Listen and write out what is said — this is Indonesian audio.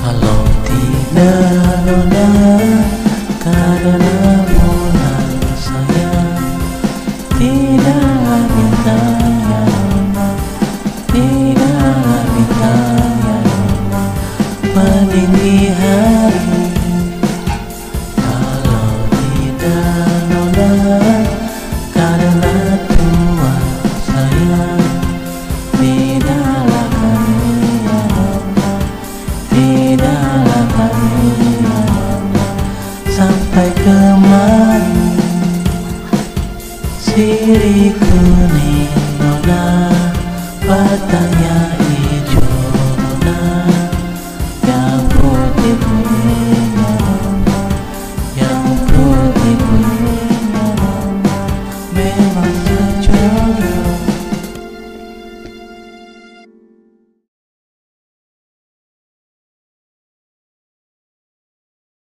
Kalau tidak nona karena mulan saya Tidak minta ya Allah Tidak minta ya Allah Meninggi hari dalam hati sampai kemari siri kuning nona batangnya